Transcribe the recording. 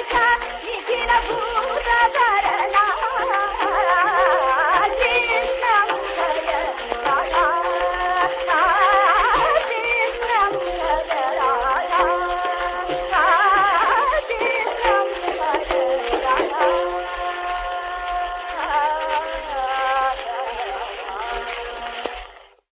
I can.